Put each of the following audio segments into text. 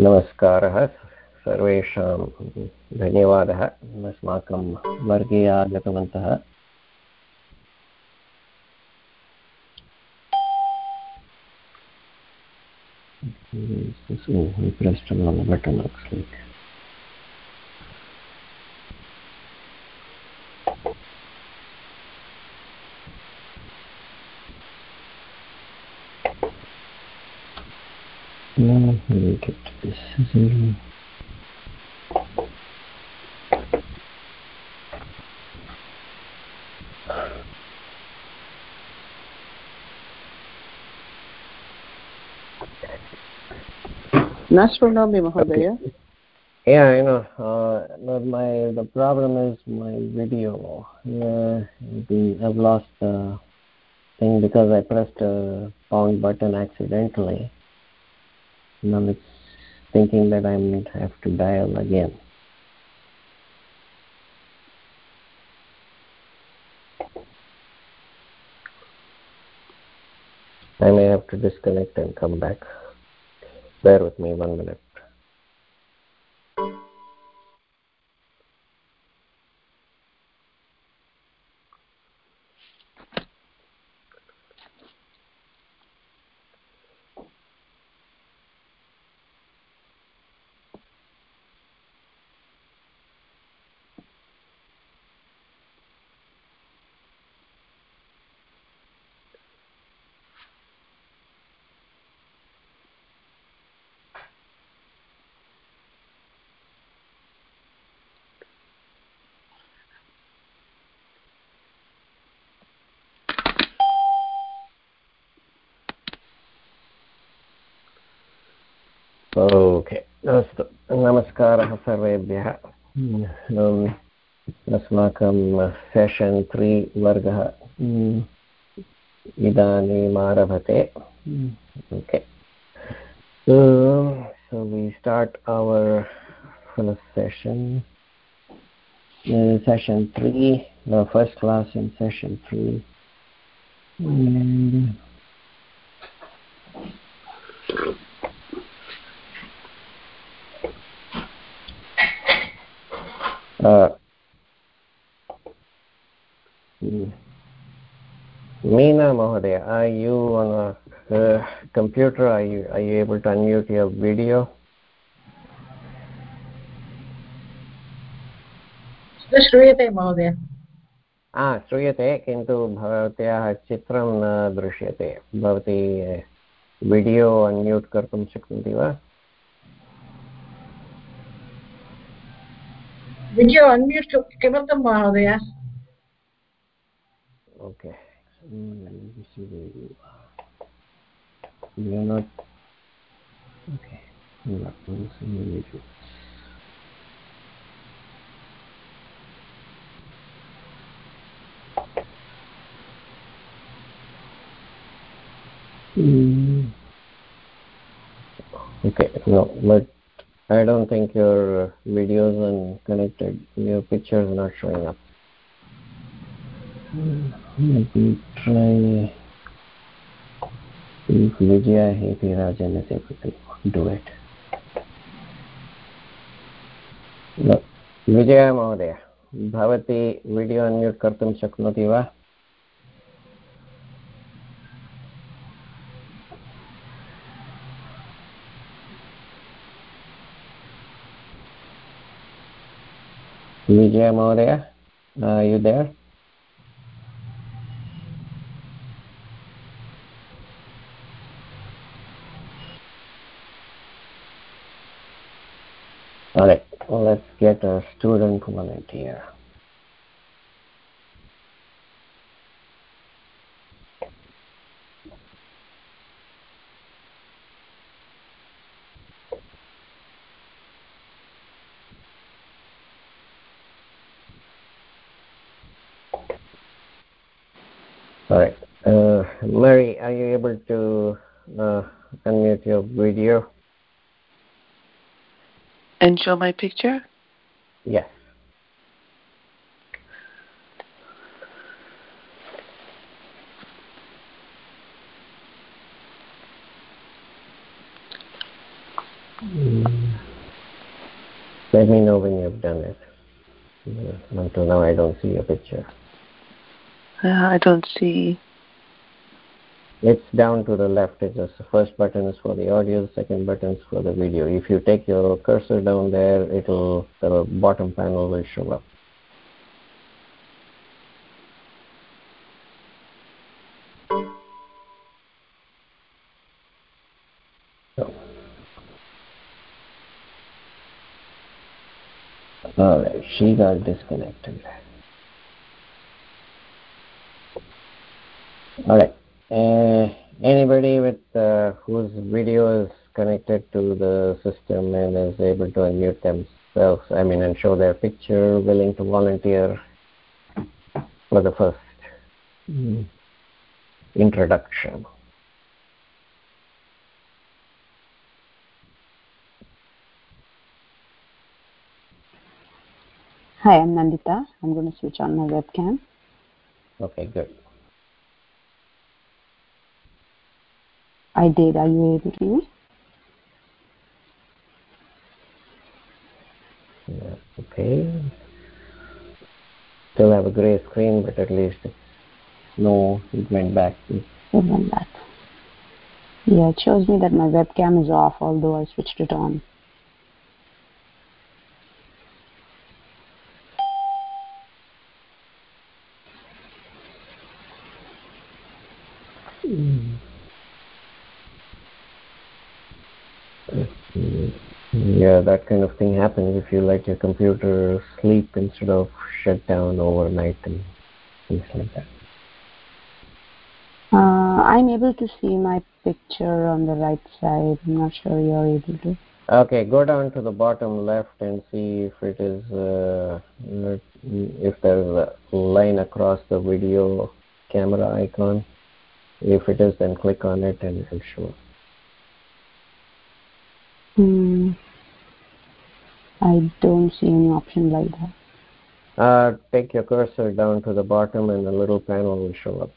नमस्कारः सर्वेषां धन्यवादः अस्माकं वर्गे आगतवन्तः Oh, we pressed the wrong button looks like. न शृणोमि महोदय Yeah, I know. Uh, but my the problem is my video. Uh, the, I've lost the thing because I pressed a pound button accidentally. Now it's thinking that I might have to dial again. I may have to disconnect and come back. Bear with me one minute. सर्वेभ्यः अम्, अस्माकं session त्री वर्गः अम्, इदानीम् आरभते okay so we start our first session uh, session 3 the first class in session Meena Mahodaya, are you on a uh, computer? Are you are you able to unmute your video? न श्रूयते महोदय हा श्रूयते किन्तु भवत्याः चित्रं न दृश्यते भवती विडियो अन्म्यूट् कर्तुं शक्नोति वा विडियो अन्म्यूट् किमर्थं महोदय Okay. Mm, let I don't think your videos are connected. Your picture is not showing up. Let me try if Vijaya Hetirajan is able to do it. No. Vijay महोदय भवती video unmute कर्तुं शक्नोति वा Vijay Maurya, uh, are you there? All right, let's get a student comment here. all right uh, mary are you able to uh, unmute your video and show my picture yes. Let me know when you've done it. Uh, until now, I don't see your picture. Yeah, I don't see. It's down to the left. It's just the first button is for the audio, the second button is for the video. If you take your cursor down there, it'll the bottom panel will show up. All right, she got disconnected. All right. Uh, anybody with uh, whose video is connected to the system and is able to unmute themselves, I mean, and show their picture, willing to volunteer for the first mm, introduction. Hi, I'm Nandita. I'm going to switch on my webcam. Okay, good. I did. Are you able to? Yeah, okay. Still have a gray screen, but at least no, it went back. It went back. Yeah, it shows me that my webcam is off, although I switched it on. Hmm. Yeah, that kind of thing happens if you let your computer sleep instead of shut down overnight and things like that. Uh, I'm able to see my picture on the right side. I'm not sure you're able to. Okay, go down to the bottom left and see if it is uh, if there's a line across the video camera icon. If it is, then click on it and it will show up. I don't see any option like that. Uh, take your cursor down to the bottom and the little panel will show up.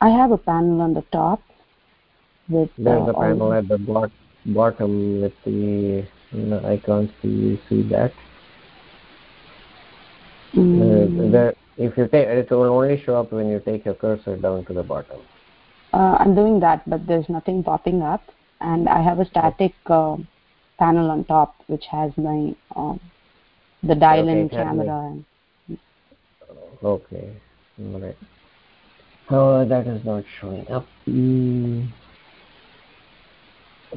I have a panel on the top with There's uh, a panel at the bot- bottom with the you know, icons. Do you see that? Mm. Uh, there, if you take, it will only show up when you take your cursor down to the bottom. Uh, I'm doing that, but there's nothing popping up, and I have a static uh, panel on top which has my um, the dial-in Okay, camera. And, Okay, all right. Oh, that is not showing up. Mm.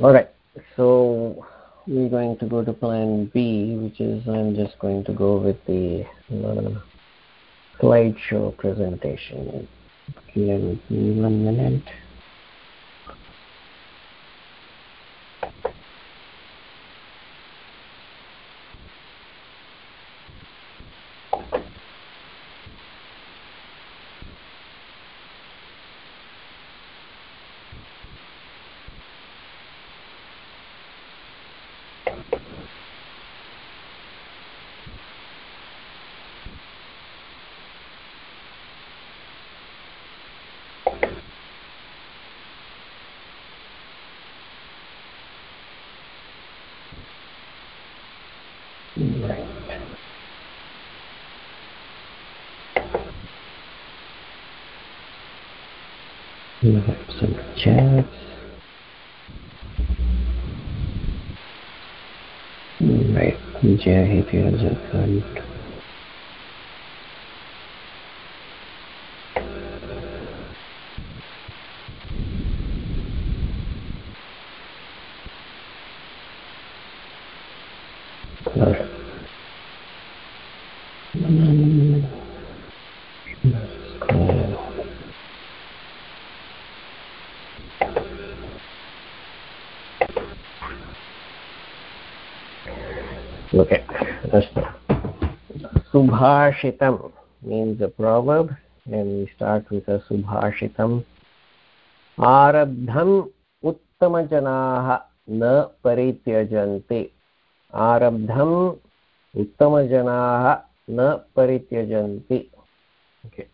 All right, so we're going to go to plan B, which is I'm just going to go with the uh, slideshow presentation. Give me one minute. We have some chats. Right, Jai Jackal. Subhashitam means a proverb, and we start with a Subhashitam. आरब्धम् उत्तमजनाः न परित्यजन्ति आरब्धम् उत्तमजनाः न परित्यजन्ति okay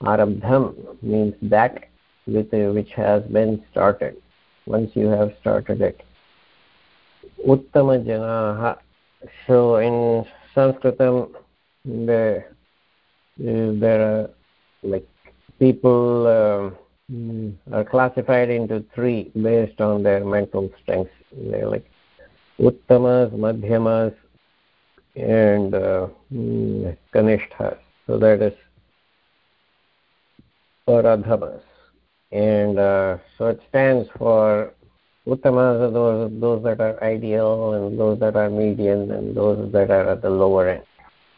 arabdham means that with which has been started once you have started it uttamajanaha so in sanskritam there there are like people uh, are classified into three based on their mental strengths they're like uttamas madhyamas and uh, kanishthas. So that is or adhamas and uh, so it stands for uttamas are those those that are ideal and those that are median and those that are at the lower end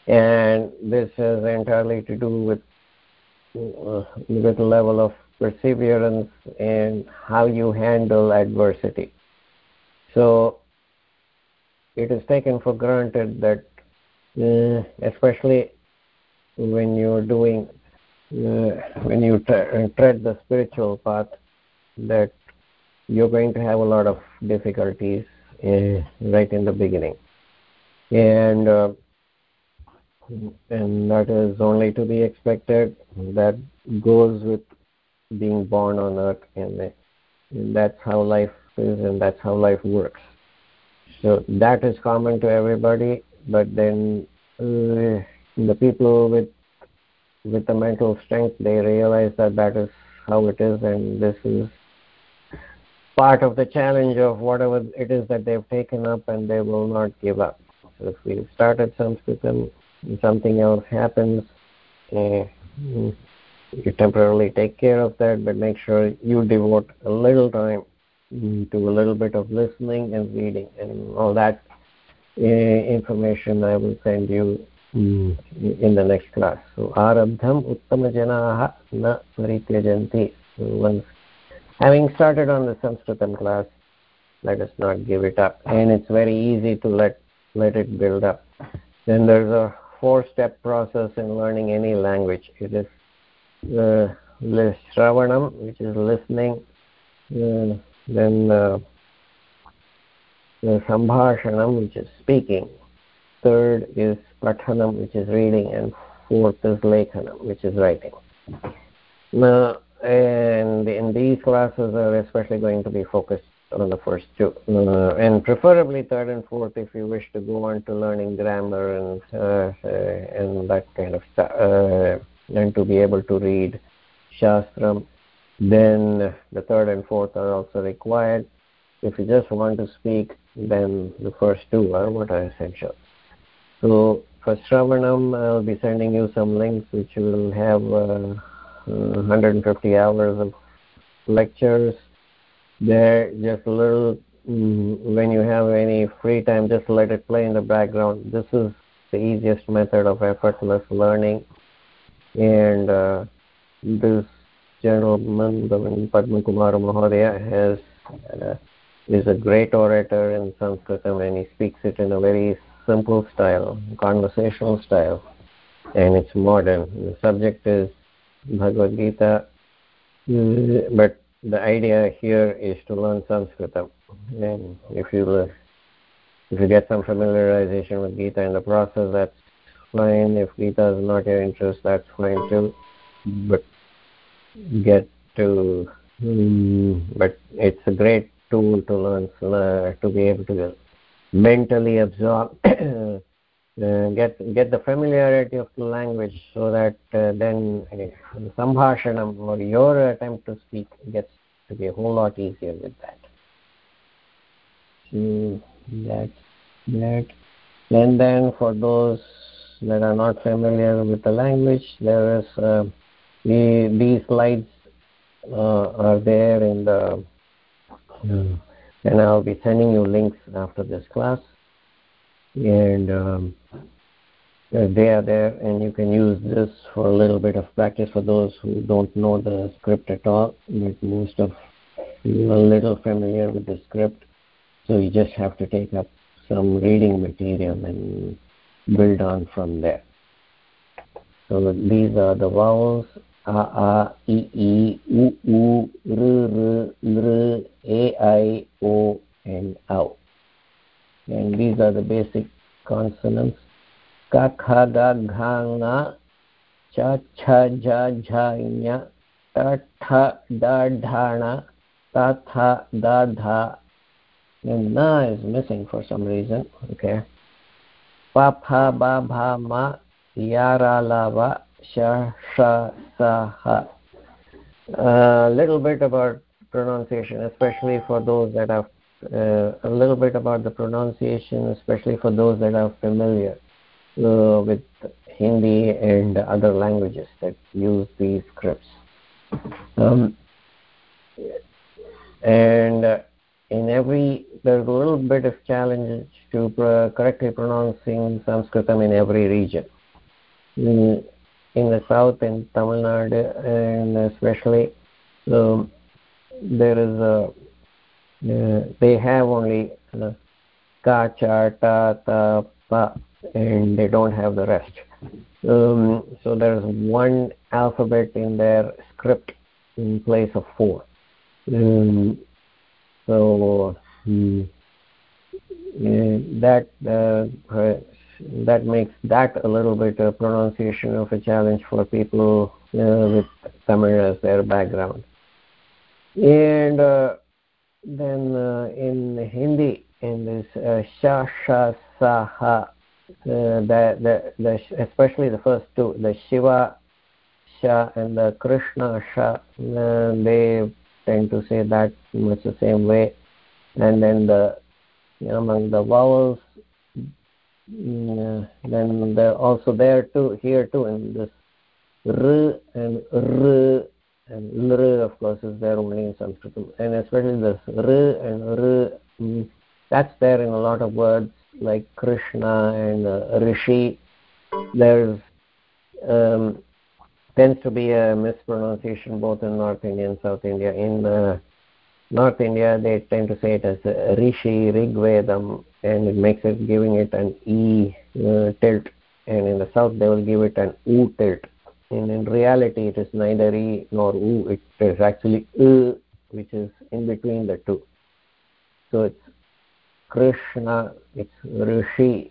and this is entirely to do with uh, with the level of perseverance and how you handle adversity. So it is taken for granted that uh, especially when you're doing uh, when you uh, tread the spiritual path that you're going to have a lot of difficulties uh, right in the beginning. And uh, and that is only to be expected that goes with being born on earth and, that's how life is and that's how life works. So that is common to everybody but then uh, the people with with the mental strength they realize that that is how it is and this is part of the challenge of whatever it is that they've taken up and they will not give up. So if we started sanskritam something else happens uh, you temporarily take care of that but make sure you devote a little time to a little bit of listening and reading and all that uh, information i will send you mm. in the next class. So arabdham uttamajanaah na parityajanti once having started on the sanskritam class let us not give it up. And it's very easy to let let it build up. Then there's a four step process in learning any language. It is uh, shravanam which is listening uh, then uh, the sambhashanam which is speaking. Third is pathanam which is reading and fourth is lekhanam which is writing. Now and in these classes are especially going to be focused on the first two. Uh, and preferably third and fourth if you wish to go on to learning grammar and uh, uh, and that kind of stuff uh, and to be able to read shastram then the third and fourth are also required. If you just want to speak then the first two are what are essential. So for Shravanam, I'll be sending you some links which will have uh, 150 hours of lectures there just a little mm, when you have any free time just let it play in the background. This is the easiest method of effortless learning. And uh, this gentleman the Padma Kumar Mahodaya has uh, is a great orator in Sanskrit and he speaks it in a very simple style conversational style and it's modern. The subject is Bhagavad Gita but the idea here is to learn Sanskritam and if you if you get some familiarization with Gita in the process that's fine. If Gita is not your interest that's fine too. But get to um, but it's a great tool to learn uh, to be able to mentally absorb uh, get get the familiarity of the language so that uh, then uh, sambhashanam or your attempt to speak gets to be a whole lot easier with that. So that's that. And then for those that are not familiar with the language there is uh, the, these slides uh, are there in the uh, and I'll be sending you links after this class and um, uh, they are there and you can use this for a little bit of practice for those who don't know the script at all but most of you are a little familiar with the script so you just have to take up some reading material and build on from there. So these are the vowels a a i i u u r r lr a i o and ow and these are the basic consonants. Ka kha ga gha nga cha cha ja jha nya ta tha da dha na ta tha da dha. And na is missing for some reason okay. Pa pha ba bha ma yara lava sha sha sa ha. A little bit about pronunciation especially for those that uh, a little bit about the pronunciation especially for those that are familiar uh, with hindi and other languages that use these scripts. Um, and uh, in every there's a little bit of challenge to correctly pronouncing sanskritam in every region. In, in the south in tamil nadu and especially um, there is a uh, they have only ka cha ta ta pa and they don't have the rest um, so there's one alphabet in their script in place of four um, so um, that uh, that makes that a little bit of pronunciation of a challenge for people uh, with Tamil as their background. And uh, then uh, in Hindi, in this uh, sha sha sa ha, the, the, the, especially the first two, the Shiva sha and the Krishna sha, uh, they tend to say that much the same way. And then the among the vowels Mm, then there also there too here too in this r and r and lr of course is there only in sanskrit. And especially this r and r mm, that's there in a lot of words like krishna and uh, rishi. There's um, tends to be a mispronunciation both in north india and south india. In uh, north india they tend to say it as uh, rishi rigvedam and it makes it giving it an e uh, tilt. And in the south they will give it an u tilt and in reality it is neither e nor u. It is actually u which is in between the two. So it's krishna it's rishi.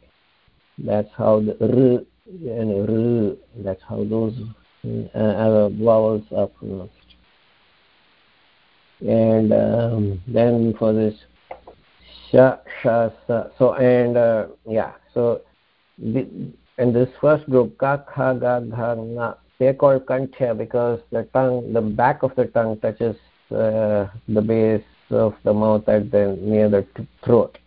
That's how the r and r that's how those uh, vowels are pronounced. And um, then for this sha sha sa so and uh, yeah so the, and this first group ka kha ga gha nga they're called kanthya because the tongue the back of the tongue touches uh, the base of the mouth at the near the throat.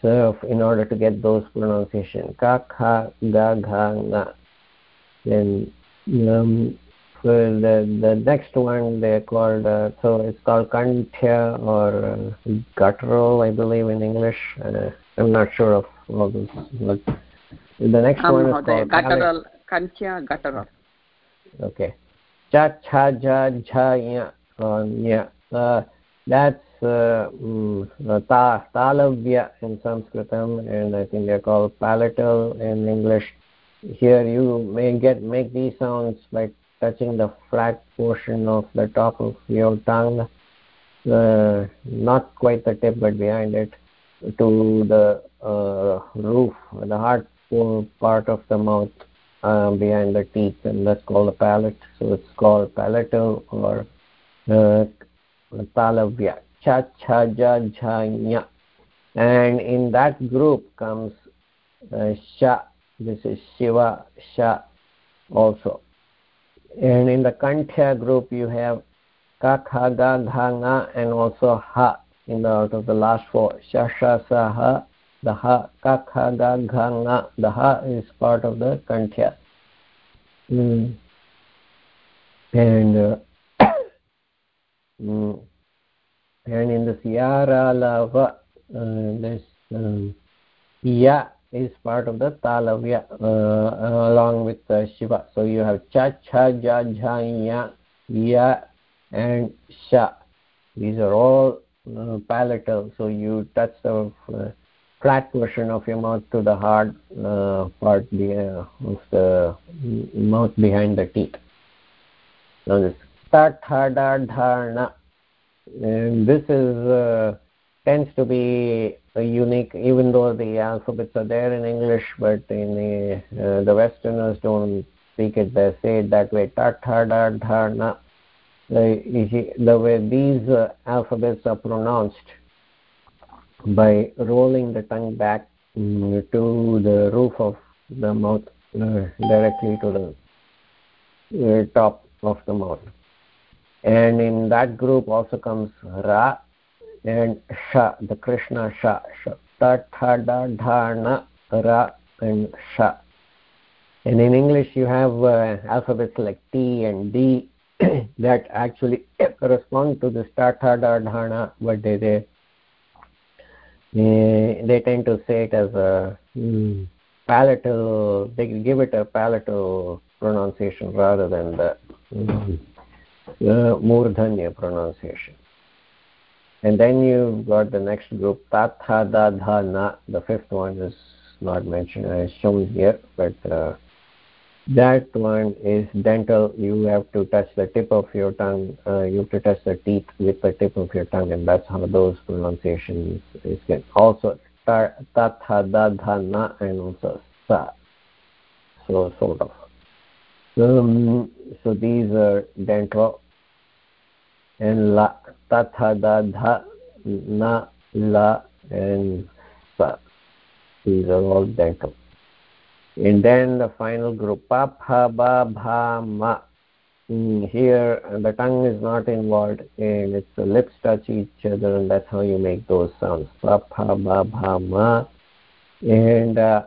So in order to get those pronunciation ka kha ga gha nga then um, so the the next one they're called uh, so it's called kanthya or uh, guttural i believe in english. Uh, i'm not sure of all those but the next um, one is called guttural kanthya guttural okay. Cha cha ja ja ya yeah uh, that's uh, mm, ta talavya in sanskritam and i think they're called palatal in english. Here you may get make these sounds by touching the flat portion of the top of your tongue. Uh, not quite the tip but behind it to the uh, roof the hard part of the mouth uh, behind the teeth and that's called the palate. So it's called palatal or uh, talavya cha cha ja ja nya. And in that group comes uh, sha. This is shiva sha also. And in the kanthya group you have ka kha ga gha nga and also ha in the out of the last four. Sha sha sa ha the ha ka kha ga gha nga the ha is part of the kanthya mm. and uh, mm. and in the yara lava uh, this um, ya is part of the talavya uh, along with uh, shiva so you have cha cha ja ja ya ya and sha these are all uh, palatal so you touch the uh, flat portion of your mouth to the hard uh, part uh, of the mouth behind the teeth. Now this ta tha dharna and this is tends to be unique even though the alphabets are there in english but in the uh, the westerners don't speak it they say it that way. Ta tha da dha the, the way these uh, alphabets are pronounced by rolling the tongue back mm, to the roof of the mouth uh, directly to the uh, top of the mouth. And in that group also comes ra and sha the krishna sha sha ta tha da dha na ra and sha. And in english you have uh, alphabets like t and d that actually correspond to the ta tha da dha na but they they they tend to say it as a mm, palatal they give it a palatal pronunciation rather than the mm, uh, murdhanya pronunciation. And then you've got the next group tatha na the fifth one is not mentioned as shown here but uh, that one is dental. You have to touch the tip of your tongue uh, you have to touch the teeth with the tip of your tongue and that's how those pronunciations is good. Also tatha da dha na and also sa. So sort of. Um, so these are dental. And la tatha da dha na la and sa. These are all dental and then the final group pa pha ba bha ma mm, here the tongue is not involved and it's the lips touch each other and that's how you make those sounds pa pha ba bha ma. And uh,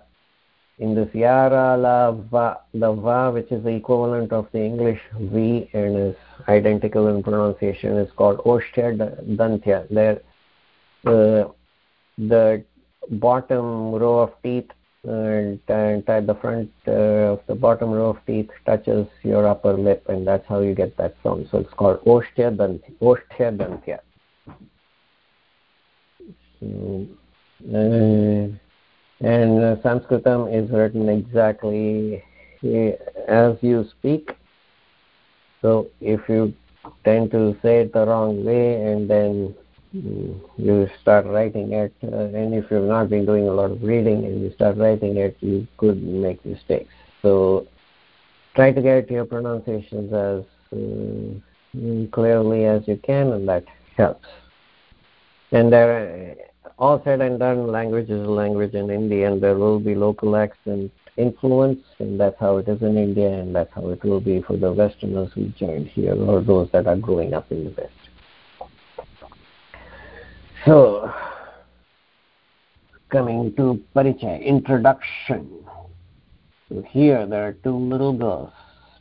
in this yara la va the va which is the equivalent of the english v and is identical in pronunciation is called oshtya dantya there uh, the bottom row of teeth and, and at the front uh, of the bottom row of teeth touches your upper lip and that's how you get that sound so it's called oshtya dantya oshtya dantya. So, uh, and uh, sanskritam is written exactly uh, as you speak. So if you tend to say it the wrong way and then you start writing it uh, and if you've not been doing a lot of reading and you start writing it you could make mistakes. So try to get your pronunciations as uh, clearly as you can and that helps. And there all said and done language is a language in india and there will be local accent influence and that's how it is in india and that's how it will be for the westerners who joined here or those that are growing up in the west so coming to parichay introduction. So here there are two little girls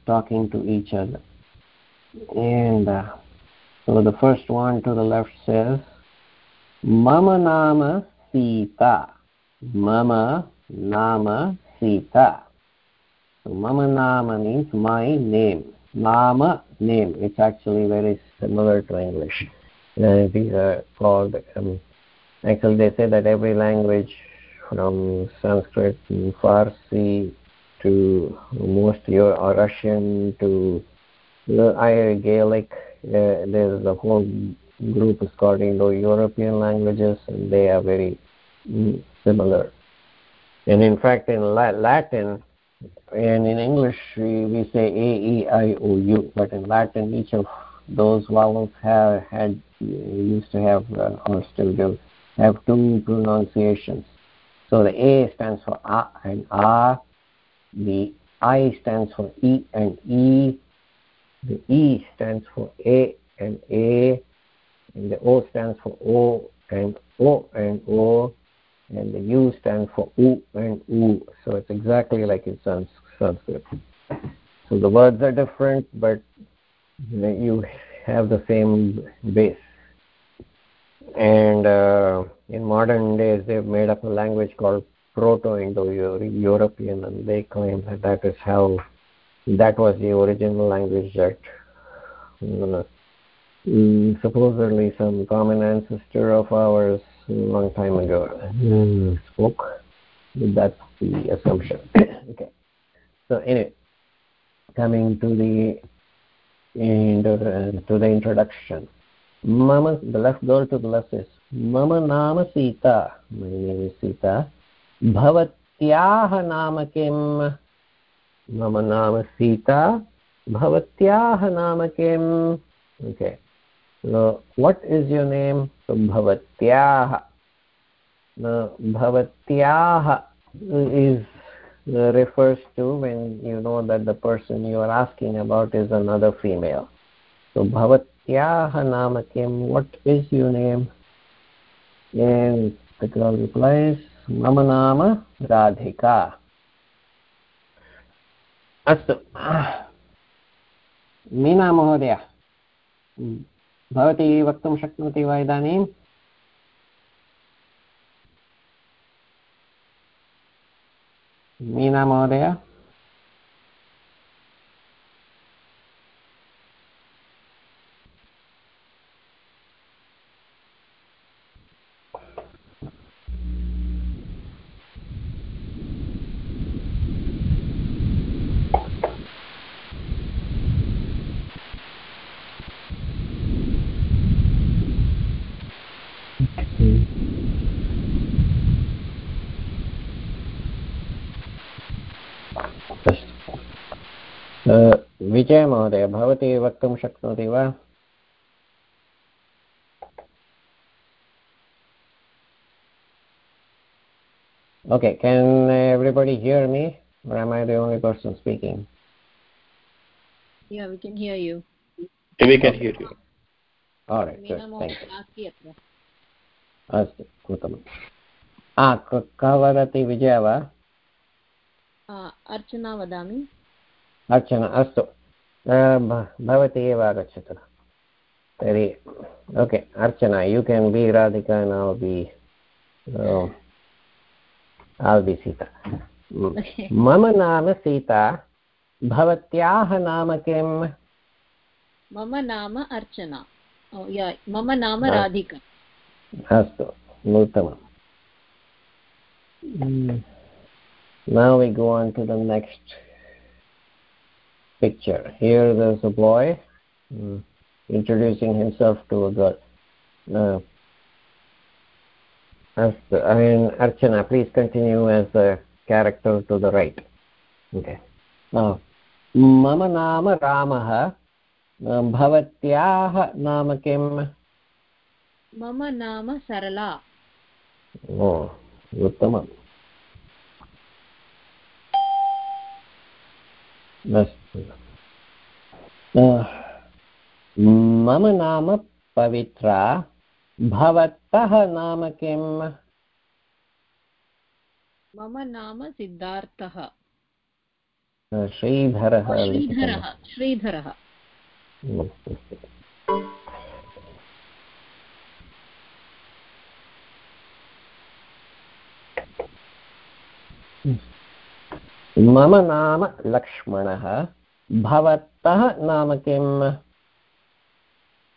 talking to each other. And uh, so the first one to the left says mama nama sita. Mama nama sita. So mama nama means my name. Nama name. It's actually very similar to english uh, these are called um, actually they say that every language from sanskrit to farsi to most your russian to the gaelic uh, there's a whole group is called indo-european languages and they are very mm, similar. And in fact in latin and in english we, we say a e i o u but in latin each of those vowels have had used to have uh, or still do have two pronunciations. So the a stands for a and a the i stands for e and e the e stands for a and a and the o stands for o and o and o and the u stands for u and u. So it's exactly like in sanskrit. So the words are different but you have the same base and uh, in modern days they've made up a language called proto-indo-european and they claim that that is how that was the original language that mm, supposedly some common ancestor of ours a long time ago mm, spoke. That's the assumption. Okay. So anyway coming to the and uh, to the introduction Mama, the left goes to the left is Mama Nama Sita. My name is Sita. Bhavatyaha Nama Kim. Mama Nama Sita. Bhavatyaha Nama Kim. Okay. Now, what is your name? So, Bhavatyaha. Now, Bhavatyaha is uh, refers to when you know that the person you are asking about is another female so bhavatyaah namakim what is your name and the girl replies mama nama radhika अस्तु मीना महोदय भवती वक्तुं शक्नोति वा इदानीं मीना महोदय विजयमहोदय भवती वक्तुं शक्नोति वा Okay, can everybody hear me? Or am I the only person speaking? Yeah, we can hear you. Yeah, we can hear you. All right, good. Thank you. अस्तु उत्तमं हा क- वदति विजय वा अर्चना वदामि अर्चना अस्तु अ, भवती एव आगच्छतु। तर्हि okay Archana you can be Radhika be uh, I'll be Sita. मम नाम सीता भवत्याः नाम किम्? मम नाम अर्चना। ओ, या मम नाम राधिका। अस्तु उत्तमम् Mm. now we go on to the next picture here there's a boy mm, introducing himself to a girl uh, अस्तु I mean Archana please continue as the character to the right okay uh, मम नाम रामः uh, भवत्याः नाम किम् मम नाम सरला ओ उत्तमम् मम नाम पवित्रा भवतः नाम किम्? मम नाम सिद्धार्थः। श्रीधरः श्रीधरः श्रीधरः। मम नाम लक्ष्मणः भवतः नाम किम्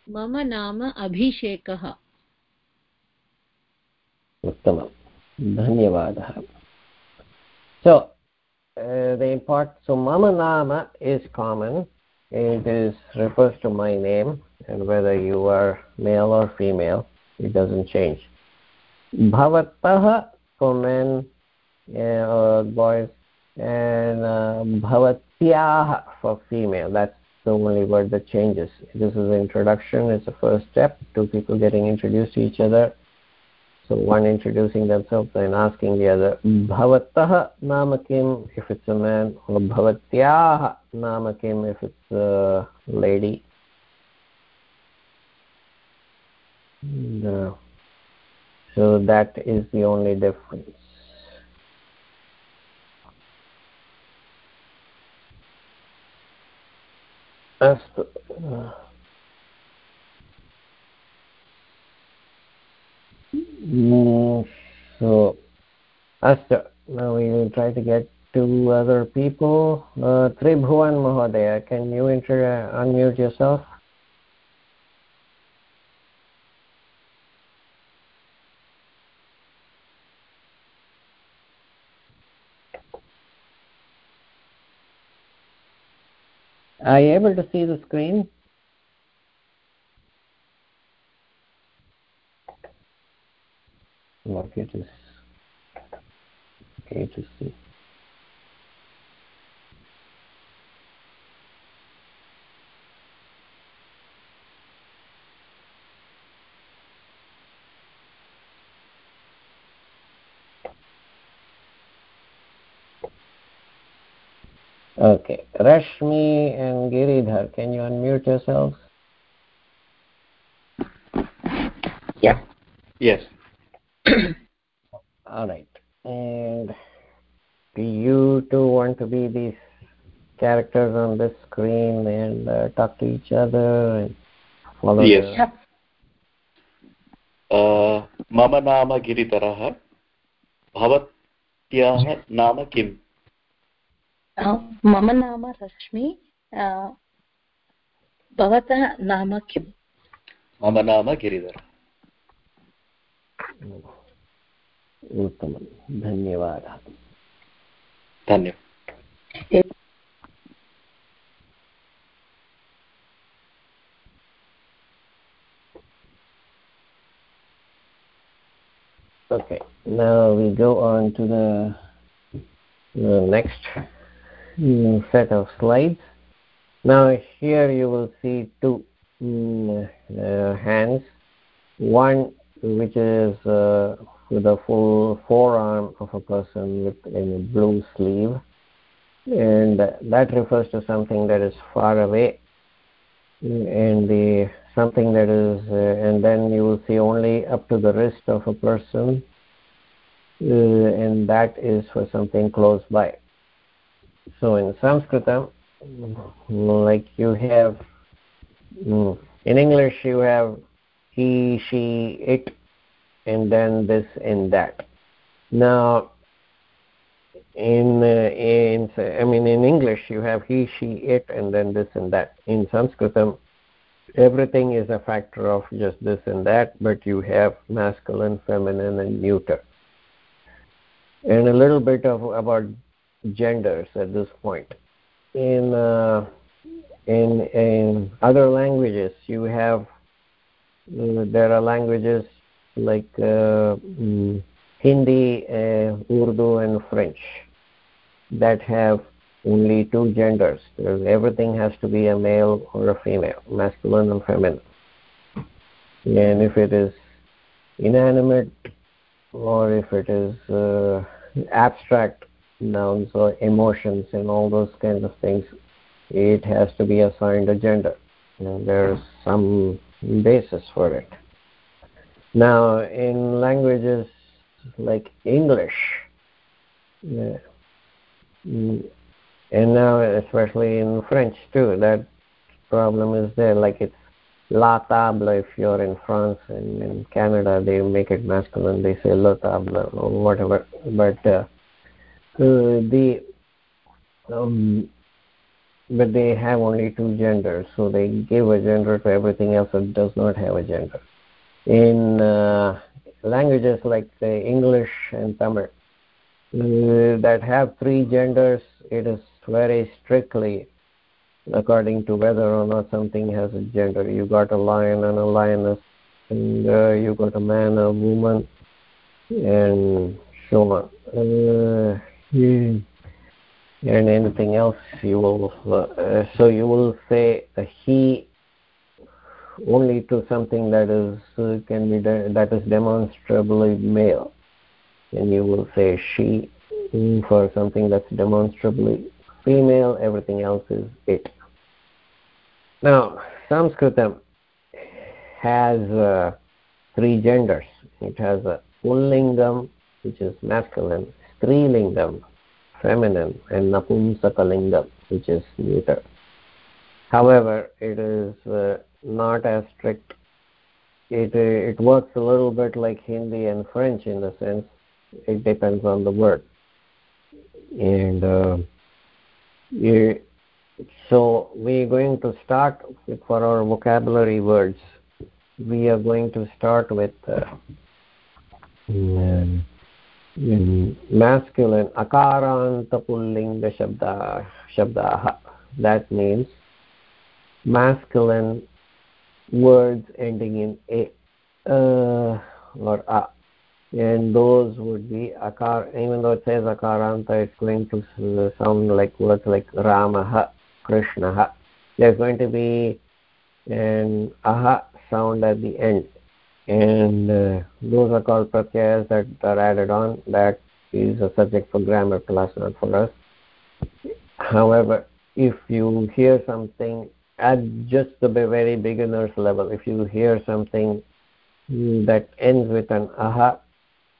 मम नाम अभिषेकः उत्तमं धन्यवादः so uh, the import so mama nama is common it is refers to my name and whether you are male or female it doesn't change bhavatah for men uh, or boys and uh, for female that's the only word that changes. This is the introduction it's the first step two people getting introduced to each other. So one introducing themselves and asking the other bhavatah nama kim? If it's a man or bhavatyah nama kim? If it's a lady. No. so that is the only difference अस्तु Mm, so अस्तु now we will try to get two other people uh, Tribhuvan Mahodaya can you enter, uh, unmute yourself Are you able to see the screen? Okay it is okay to see Okay. Rashmi and Giridhar, can you unmute yourselves? Yeah. Yes. All right. And do you two want to be these characters on this screen and uh, talk to each other and follow Yes. the... Uh, मम नाम गिरिधरः भवत्याः नाम किम् मम नाम रश्मि अ, भवतः नाम किम् मम नाम गिरिधरः उत्तमं धन्यवादः धन्यवादः Okay, now we go on to the, the next set of slides. Now here you will see two mm, uh, hands. One which is uh, with a full forearm of a person with a blue sleeve, and that refers to something that is far away, and the something that is, uh, and then you will see only up to the wrist of a person, uh, and that is for something close by. So in Sanskritam, like you have, mm, in English you have he, she, it, and then this and that. Now, in uh, in I mean in English you have he, she, it, and then this and that. In Sanskritam, everything is a factor of just this and that, but you have masculine, feminine, and neuter. And a little bit of about genders at this point. In uh, in in other languages, you have uh, there are languages like uh, mm, Hindi, uh, Urdu, and French that have only two genders. Everything has to be a male or a female, masculine and feminine. And if it is inanimate or if it is uh, abstract nouns or emotions and all those kinds of things, it has to be assigned a gender. And there's some basis for it. Now, in languages like English, yeah, and now especially in French too, that problem is there. Like it's la table if you're in France and in Canada, they make it masculine. They say la table or whatever. But uh, the um, but they have only two genders, so they give a gender to everything else that does not have a gender. In uh, languages like say, English and Tamil, uh, that have three genders, it is very strictly according to whether or not something has a gender. You got a lion and a lioness, and uh, you got a man, a woman, and so on. Uh, and anything else. You will uh, so you will say a he only to something that is uh, can be de- that is demonstrably male. And you will say she for something that's demonstrably female. Everything else is it. Now sanskritam has uh, three genders. It has a pullingam which is masculine strilingam feminine and napumsakalingam which is neuter however it is uh, not as strict. It uh, it works a little bit like hindi and french in the sense it depends on the word. And uh, so we're going to start with, for our vocabulary words. We are going to start with uh, in masculine akaranta pullinga shabda shabdaha. That means masculine words ending in a uh, or a. And those would be akar even though it says akaranta it's going to sound like words like ramaha krishnaha. There's going to be an aha sound at the end and uh, those are called pratyayas that are added on that is a subject for grammar class not for us. However if you hear something at just the very beginner's level if you hear something that ends with an aha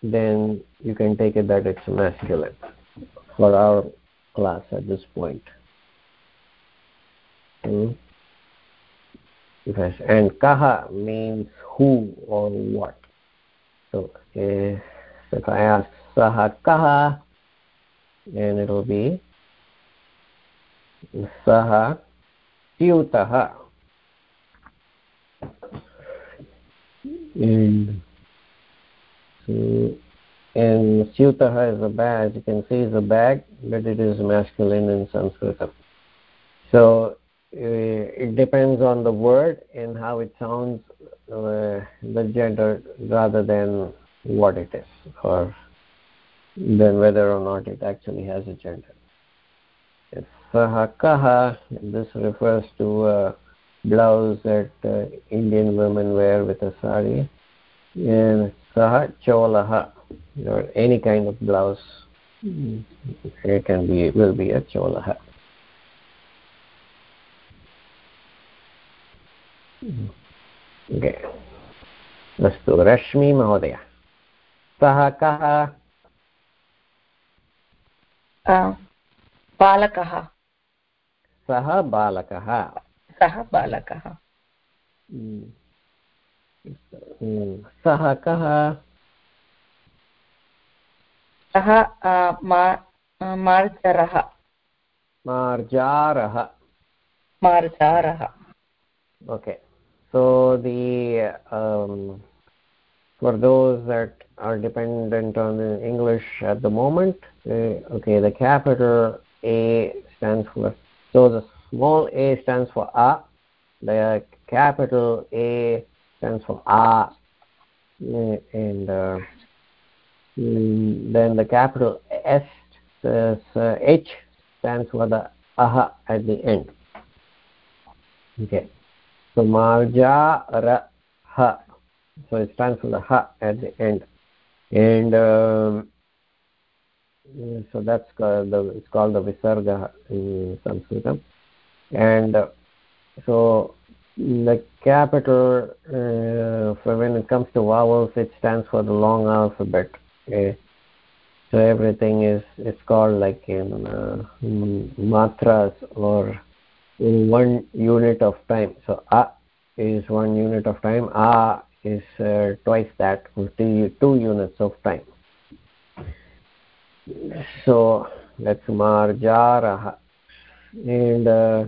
then you can take it that it's masculine for our class at this point Yes, and kaha means who or what. Eh, so, if I ask saha kaha, then it'll be saha tyutaha. And so, and Syutaha is a bag, as you can see, is a bag, but it is masculine in Sanskrit. So it depends on the word and how it sounds uh, the gender rather than what it is or then whether or not it actually has a gender. Kaha this refers to a blouse that uh, indian women wear with a sari. And saha cholaha or any kind of blouse it can be will be a cholaha अस्तु रश्मि महोदय। सः कः? बालकः। सः बालकः। सः बालकः। सः कः? सः मार्जारः। मार्जारः। मार्जारः। okay so the um, for those that are dependent on the english at the moment uh, okay the capital a stands for so the small a stands for a, the capital A stands for a, and uh, mm, then the capital S, uh, H stands for the aha at the end. Okay, so marja ra ha, so it stands for the ha at the end, and um, so that's called the it's called the visarga in sanskritam. And uh, so the capital uh, for when it comes to vowels it stands for the long alphabet. Okay? so everything is it's called like in uh, matras or in one unit of time. So a is one unit of time. A is uh, twice that two, two units of time. So that's marjarah and uh,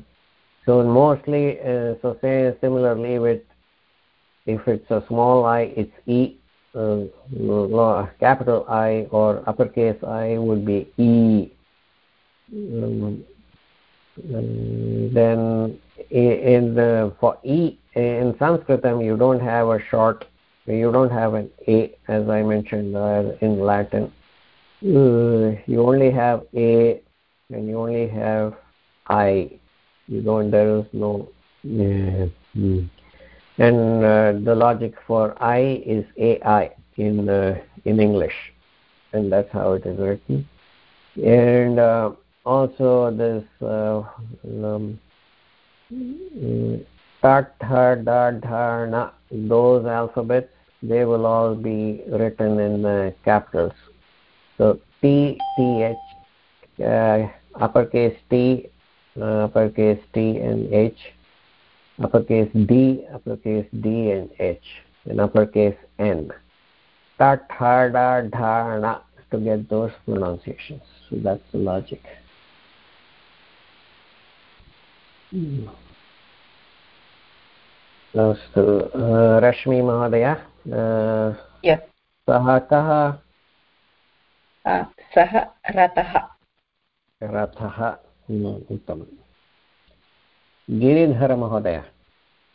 so mostly uh, so say similarly with if it's a small i it's e uh, capital i or uppercase i would be e. Um, then in the for e in sanskritam you don't have a short you don't have an a as i mentioned uh, in latin. Uh, you only have a and you only have i. You don't there is no uh, and uh, the logic for i is ai in uh, in english. And that's how it is written. And uh, also this uh, um, na those alphabets they will all be written in uh, capitals so T, T, H, uh, uppercase T, uh, uppercase T and H, uppercase D, uppercase D and H, and uppercase N. Ta, tha, da, dha, na, to get those pronunciations. So that's the logic. अस्तु रश्मि महोदय सः कः सः रथः रथः उत्तमं गिरिधरमहोदय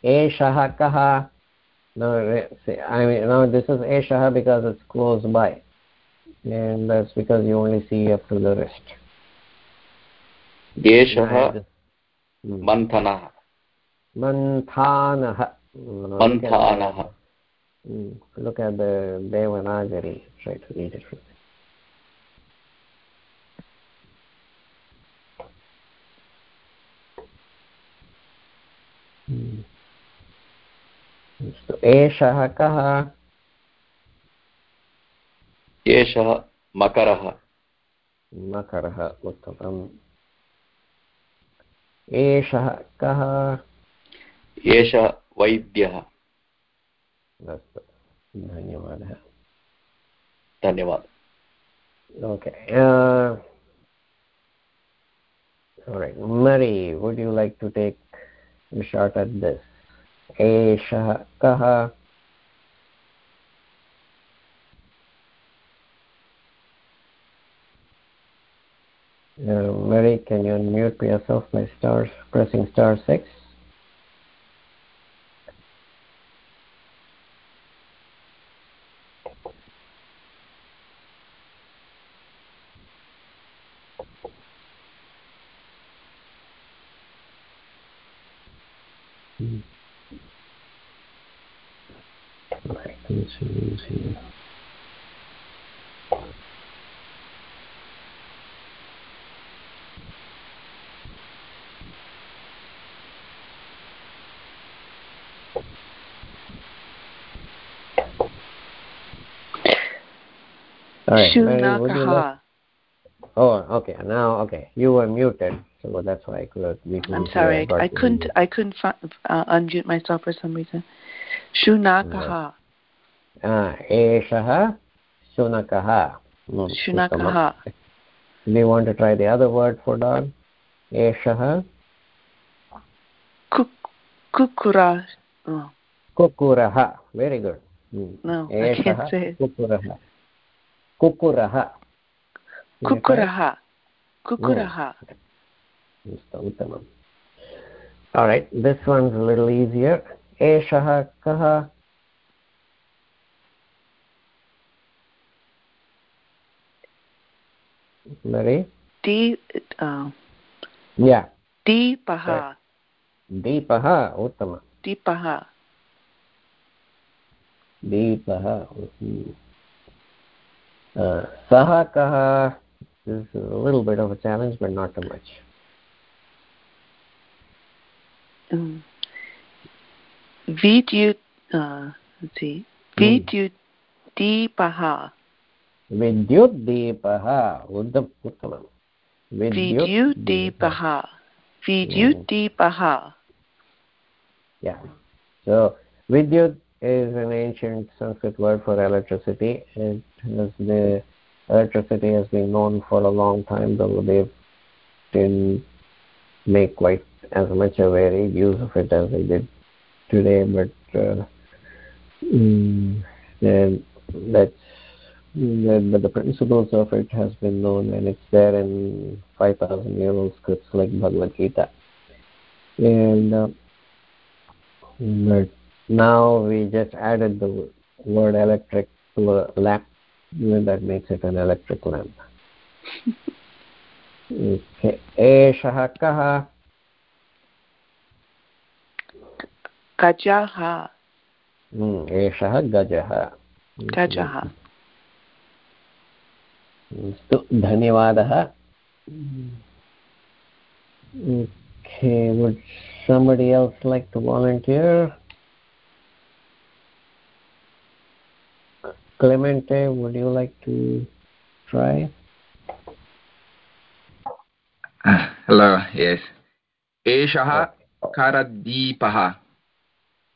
एषः कः no, I mean, no, this is Eshaha because it's close by. And that's because you only see up to the wrist. एषः मन्थनः मन्थानः मन्थानः लुक् एट् देवनागरि एषः कः एषः मकरः मकरः उत्तमम् एषः कः एषः वैद्यः अस्तु धन्यवादः धन्यवादः okay uh, all right mary would you like to take a shot at this एषः कः Mary, can you unmute yourself by star pressing star six? Hmm. Right, let's see, let's see. All Shunakaha. Oh, okay. Now, okay. You were muted, so that's why I couldn't. I'm sorry. I, I couldn't. You. I couldn't uh, unmute myself for some reason. Shunakaha. Ah, uh, eshaha, shunakaha. Shunakaha. Do you want to try the other word for dog? Eshaha. Kukura. Oh. Kukuraha. Very good. Hmm. No, eshaha, I can't say it. Kukuraha. कुकुरः कुकुरः Kukuraha. Kukuraha. अस्तु, उत्तमम् all right this one's a little easier एषः कः Mary? Di, uh, yeah Deepaha. दीपः उत्तमम् Deepaha. दीपः हम्म। uh, Saha kaha is a little bit of a challenge, but not too much. Um, vidyut, uh, let's see, hmm. vidyu vidyut deepaha. Vidyut deepaha, uttamam. Vidyut deepaha. Vidyut deepaha. Yeah. So, Vidyu is an ancient sanskrit word for electricity. It has the electricity has been known for a long time though they didn't make quite as much a varied use of it as they did today but uh, mm, but the principles of it has been known and it's there in 5000 year old scripts like bhagavad gita. And uh, but now we just added the word electric to a lamp and that makes it an electric lamp okay एषः कः Gajaha. Hmm, एषः गजः Gajaha. अस्तु धन्यवादः okay would somebody else like to volunteer clemente would you like to try hello yes एषः करदीपः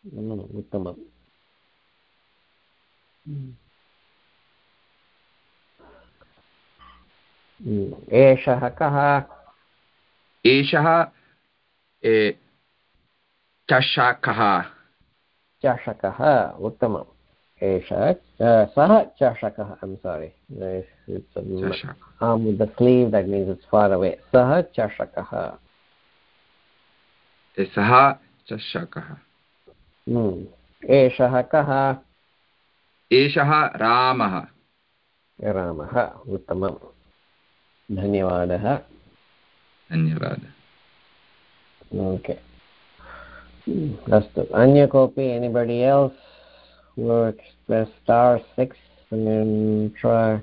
Mm, उत्तमम् Mm, एषः कः एषः ए, चषकः चषकः उत्तमम् एष सः चषकः I am sorry um the sleeve that means it's far away सः चषकः. सः चषकः। hmm. एषः कः? एषः रामः। रामः उत्तमं धन्यवादः. धन्यवादः। Okay hmm. अस्तु. अन्य कोऽपि? Anybody else would press star six and then try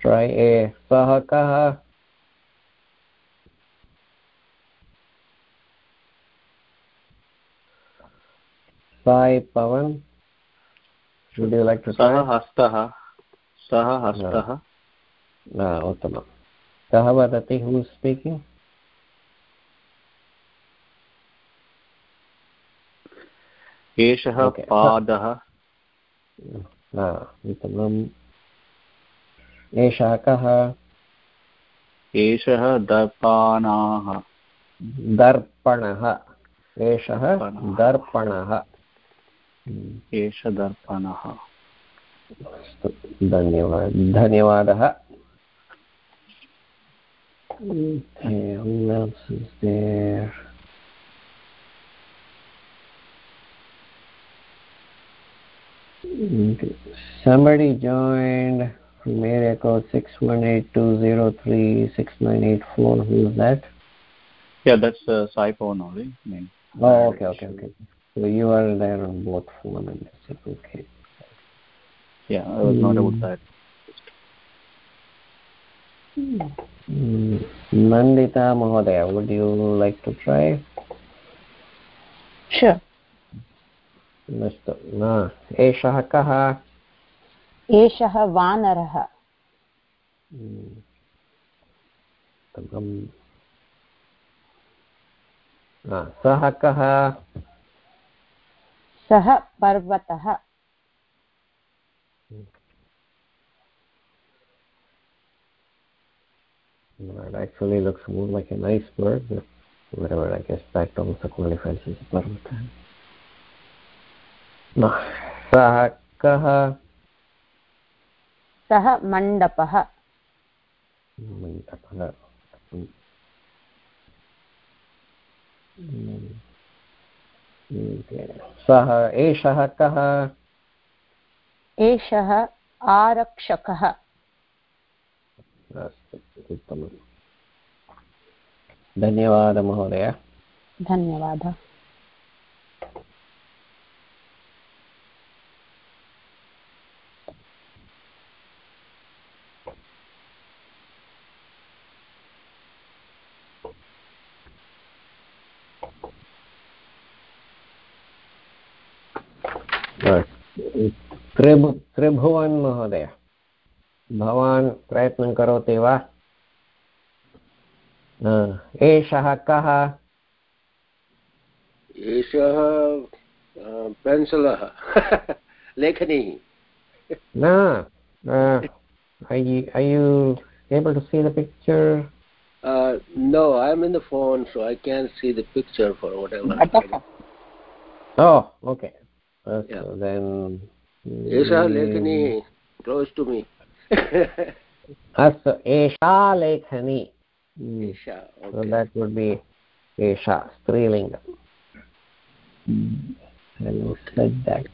try a सः कः Sai Pavan would you like to सः try हस्तः सः हस्तः Ah, उत्तमं कः वदति हू स्पीकिङ्ग् एषः Okay. पादः उत्तमम्। एषः कः? एषः दर्पाणाः। दर्पणः। एषः दर्पणः। दर्पणः। एष दर्पणः। अस्तु धन्यवादः धन्यवादः। Okay, who else is there? Somebody joined from area code 618-203-6984. Who is that? Yeah, that's uh, Saiphone only. I mean, Oh, okay, okay, okay. So you are there on both phone and message. Okay. Yeah, I was not Hmm. about that. Mm, Nandita Mahodaya, would you like to try? Sure. अस्तु न एषः कः एषः वानरः Mm. उत्तमम्. आ, सः कः सः पर्वतः It actually looks more like an iceberg, but whatever, I guess that also qualifies as a parvata. सः कः? सः मण्डपः. सः एषः कः? एषः आरक्षकः। अस्तु उत्तमम्। धन्यवादः महोदय। धन्यवादः। त्रिभु त्रिभुवन् महोदय भवान् प्रयत्नं करोति वा हा, एषः कः एषः पेन्सिलः लेखनी न uh, are you are you able to see the picture Uh, no, I'm in the phone, so I can't see the picture for whatever. oh okay अस्तु Yeah. then एषः लेखनी close to me. अस्तु एषा लेखनी Hmm. एषा so okay. that would be esha strilinga having said that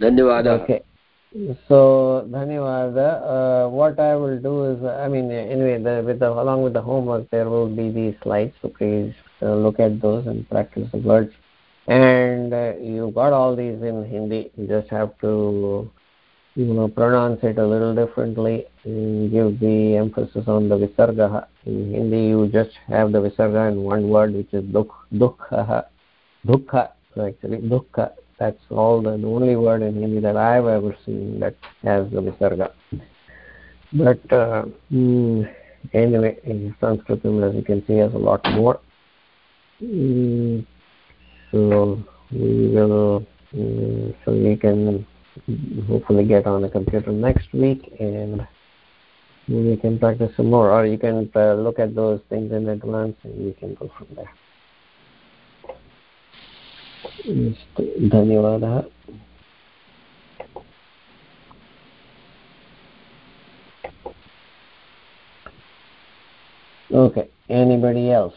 धन्यवादः okay so dhanyawad uh, what i will do is i mean anyway the, with the along with the homework there will be these slides so please uh, look at those and practice the words and uh, you got all these in hindi. You just have to you know pronounce it a little differently. And give the emphasis on the visarga in hindi you just have the visarga in one word which is dukh dukha dukha actually dukha. That's all the, the only word in hindi that i've ever seen that has the visarga. But uh, mm, anyway in sanskrit as you can see has a lot more. Mm, so we will mm, so we can hopefully get on the computer next week and we can practice some more or you can uh, look at those things in advance and we can go from there अस्तु, धन्यवादः okay anybody else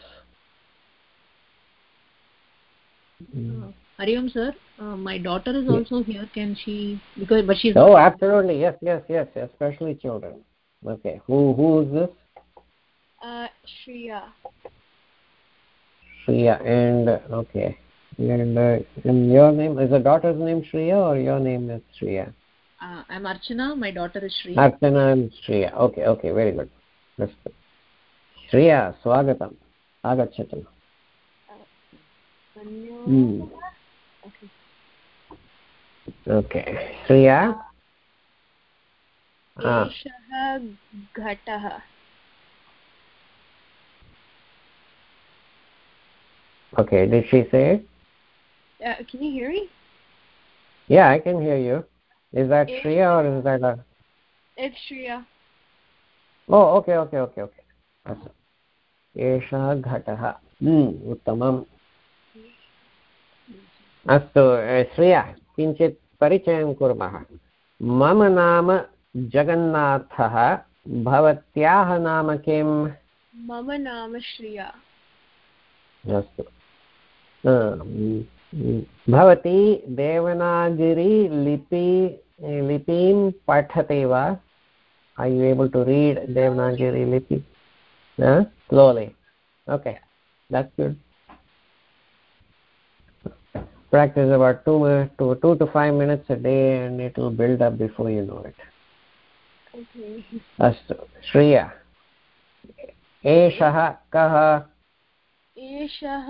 Uh, Hariom sir, uh, my daughter is also here. Can she? Because but she's oh absolutely. Yes yes yes especially children. Okay. Who who is this? Uh, Shriya. Shriya and okay. And, uh, and your name is the daughter's name Shriya or your name is Shriya Uh, I'm Archana. My daughter is Shriya. Archana and Shriya okay okay. Very good. That's good. Shriya swagatam. Okay shriya Ah. एषः घटः okay did she say it Uh, can you hear me? yeah i can hear you is that Eh. shriya or is that a It's Shreya. O okay okay okay okay अस्तु एषः घटः हम्म, उत्तमम् अस्तु श्रेया किञ्चित् परिचयं कुर्मः। मम नाम जगन्नाथः भवत्याः नाम किं मम नाम श्रिया। अस्तु। भवती देवनागिरिलिपि लिपिं पठति वा? Are you able to read देवनागिरिलिपि slowly okay that's good practice about two minutes to two to five minutes a day and it will build up before you know it Okay. अस्तु श्रिया एषः कः एषः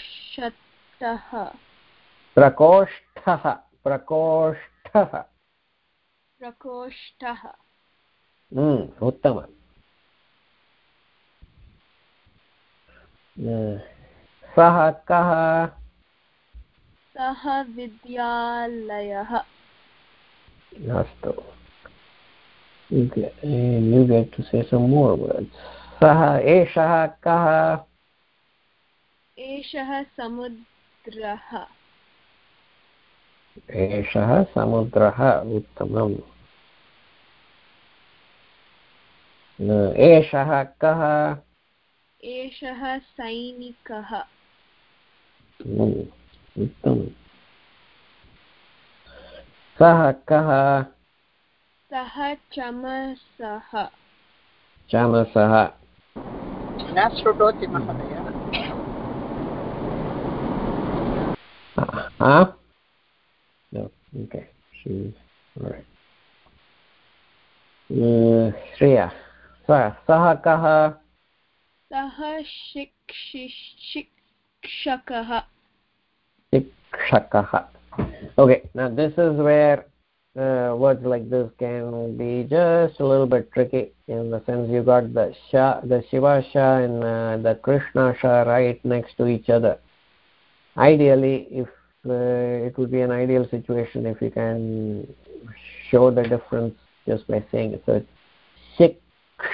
प्रकोष्ठतः प्रकोष्ठः प्रकोष्ठः प्रकोष्ठः हम्म, उत्तमम् अ, सः कः? सः विद्यालयः। अस्तु सः एषः कः? एषः समुद्रः। एषः समुद्रः उत्तमम्। एषः कः? एषः सैनिकः। हम्म, उत्तमम् सः कः सः चमसः चमसः न शृणोति महोदय Huh? No. Okay. She's all right. Uh, Shreya. सः सः कः सः शिक्षि shikshakah shikshakah okay now this is where uh, words like this can be just a little bit tricky in the sense you got the sha the shiva sha and uh, the krishna sha right next to each other. Ideally if uh, it would be an ideal situation if you can show the difference just by saying it. So it's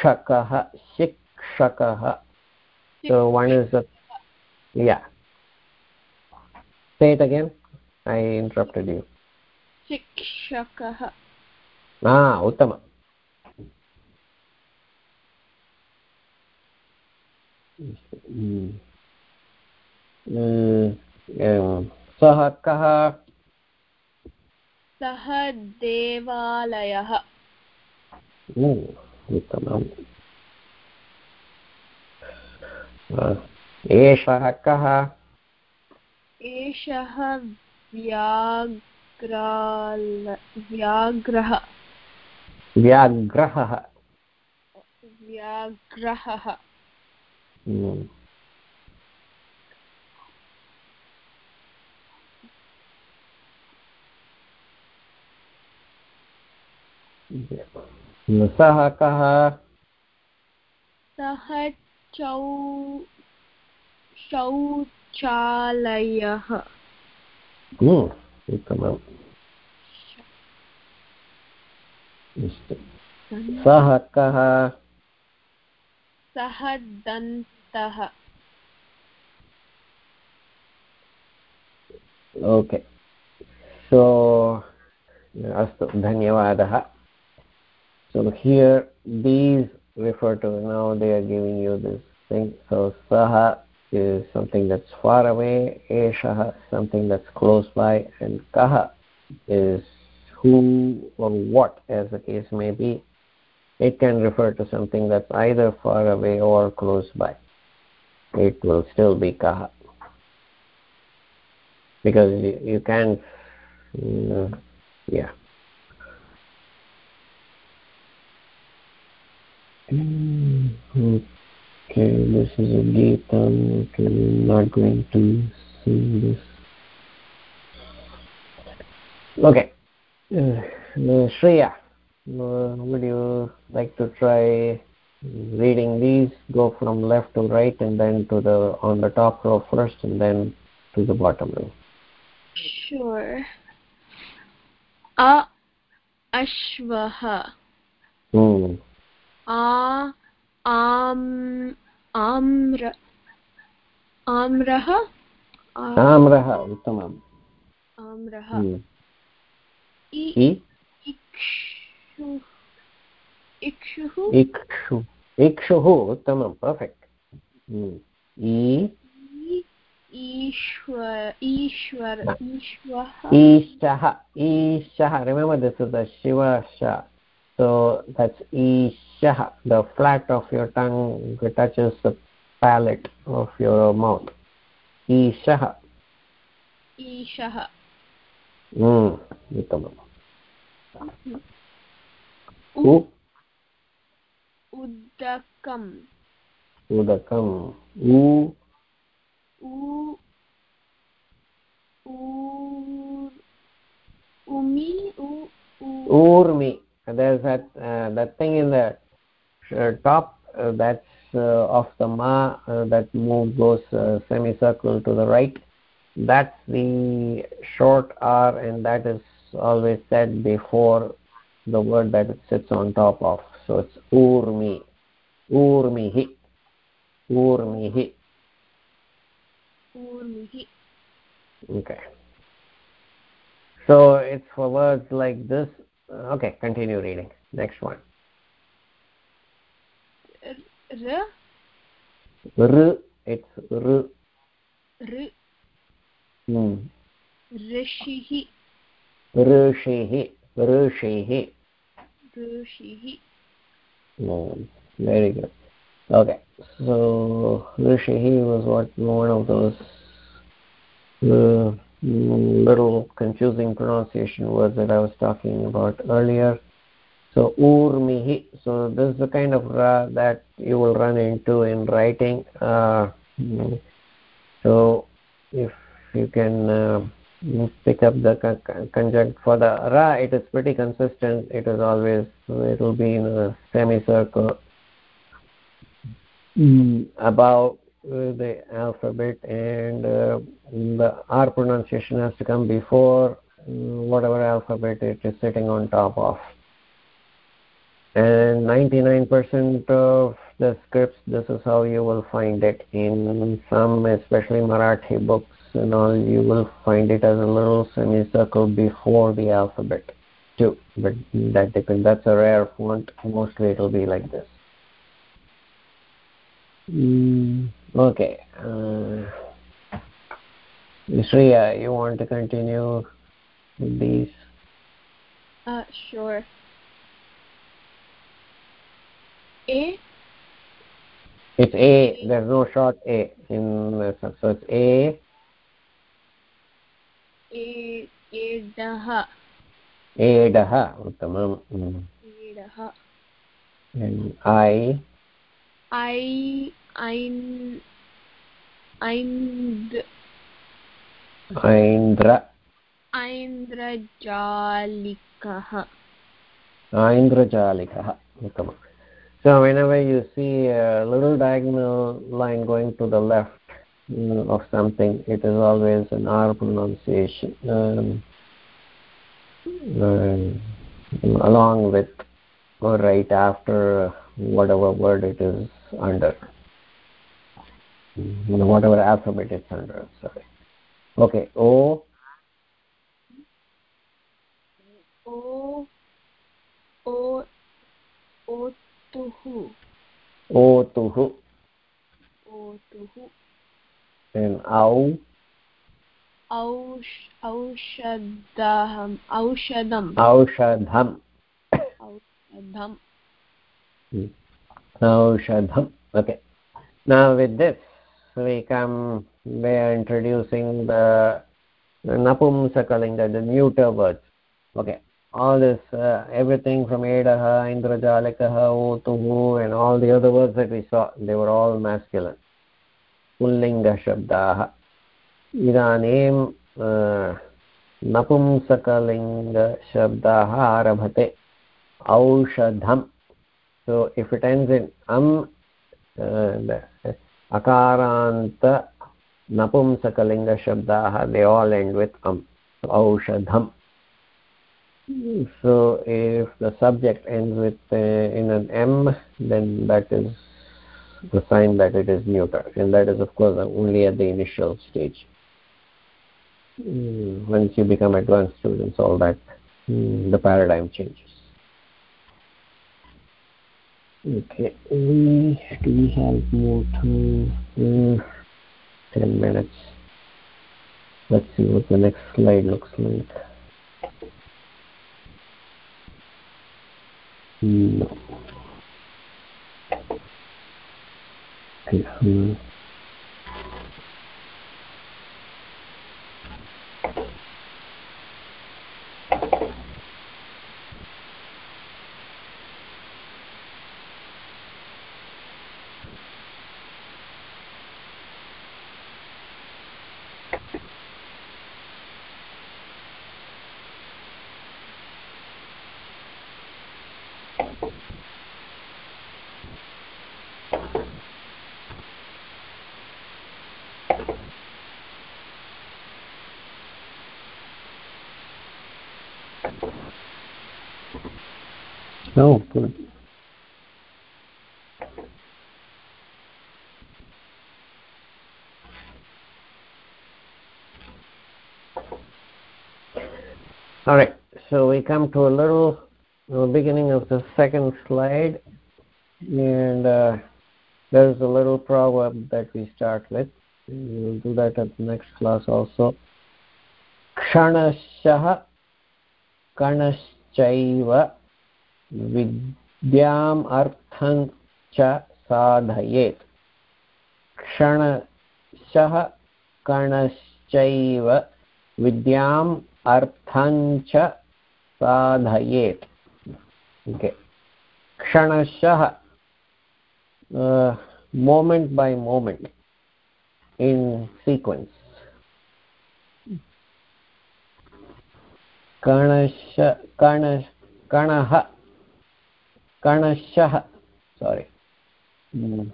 shikshakah shikshakah so one is a. yeah say it again i interrupted you शिक्षकः ah uttama सः कः सः देवालयः उत्तमम् एषः कः? एषः व्याघ्राल व्याघ्रः व्याघ्रः व्याघ्रः सः कः? सः चौ शौचालयः उत्तमम् अस्तु सः कः सः दन्तः ओके सो अस्तु धन्यवादः so here these refer to now they are giving you this thing so saha is something that's far away eshaha something that's close by and kaha is who or what as the case may be it can refer to something that's either far away or close by. It will still be kaha. Because you, you can't uh, yeah okay this is a Geetam okay I'm not going to see this Okay. Uh, Shreya, uh, would you like to try reading these? Go from left to right and then to the on the top row first and then to the bottom row. Sure. A ashvaha. Hmm. A आम् आम्र आम्रः? आम्रः उत्तमम्। आम्रः। इक्षुः इक्षुः? उत्तमं perfect ईश्वर ईश्वर ईश्वः। ईशः ईशः रिमेम्बर् दिस् इस् द शिवश so that's ishah the flat of your tongue touches the palate of your mouth. Ishah ishah mm uttamam u udakam udakam u u u umi u urmi there's that uh, that thing in the uh, top uh, that's uh, of the ma uh, that move goes uh, semicircle to the right. That's the short r and that is always said before the word that it sits on top of. So it's urmi urmihi urmihi urmihi okay. So it's for words like this okay continue reading next one r r it's r r hmm. rishihi ऋषिः ऋषिः rishihi Hmm. very good okay so rishihi was what one of those uh, little confusing pronunciation words that I was talking about earlier. So urmihi so this is the kind of ra that you will run into in writing. Uh, mm, so if you can uh, pick up the conjunct for the ra it is pretty consistent. It is always it will be in a semicircle. Mm. above uh, the alphabet and uh, the r pronunciation has to come before uh, whatever alphabet it is sitting on top of. And 99% of the scripts this is how you will find it. In some especially marathi books and all you will find it as a little semicircle before the alphabet too. But that depends. That's a rare font. Mostly it will be like this. Mm, okay uh, Shreya, you want to continue with these? Uh sure. A? It's a there's no short a in one. so it's a. E edah edah uttamam mm. edah and i i ein eind indra ऐन्द्रजालिकः aindrajalikah uttamam so whenever you see a little diagonal line going to the left mm, of something it is always an r pronunciation um, um, along with or right after whatever word it is under Mm, whatever alphabet it's under sorry okay o o o otuhu otuhu otuhu and au औष औषधम् औषधम् aushadham औषधम् aushadham okay now with this week um, we are introducing the, the napumsakalinga, the neuter words. Okay, all this, uh, everything from edaha, indrajalikaha, otuhu, and all the other words that we saw, they were all masculine. Pullinga shabdaha. Idanim uh, napumsakalinga shabdaha arabhate. Aushadham. So if it ends in am, uh, akarant napumsakalinga shabdaah they all end with am so if the subject ends with uh, in an m then that is the sign that it is neuter and that is of course only at the initial stage. Mm, once you become advanced students all that mm, the paradigm changes okay we we have more time 10 minutes. Let's see what the next slide looks like. No okay, hmm. Oh, good. All right, so we come to a little beginning of the second slide, and uh, there's a little proverb that we start with. We'll do that at the next class also. Kshanashah Kanashchaiva विद्याम् अर्थं च साधयेत् क्षणशः कणश्चैव विद्याम् अर्थं च साधयेत् okay kshanashah uh, moment by moment in sequence kanash kanash kanah kanashah sorry mm.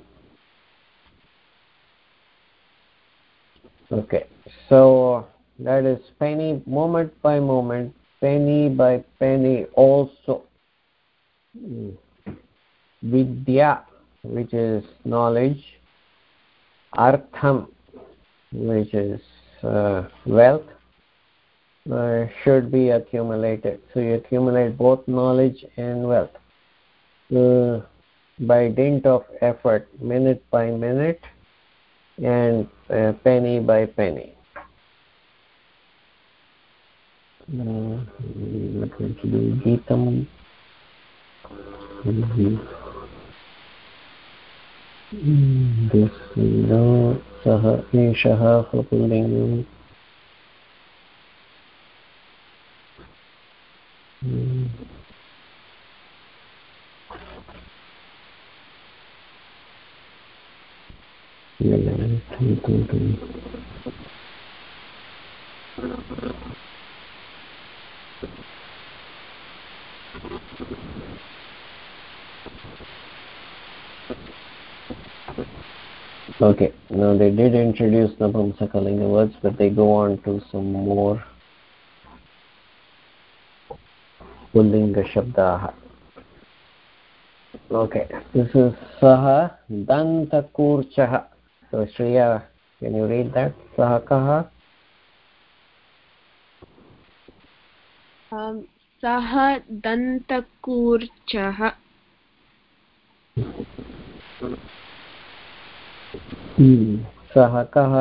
okay so that is penny moment by moment penny by penny also. Vidya which is knowledge artham which is uh, wealth uh, should be accumulated. So you accumulate both knowledge and wealth. Uh, by dint of effort minute by minute and uh, penny by penny. Uh, what will to do geetam Okay, now they did introduce Napumsakalinga words, but they go on to some more Pullinga shabdah. Okay, this is Saha Dantakurchaha. So Shriya, can you read that? Saha Kaha? Um, Saha Dantakurchaha. सः कः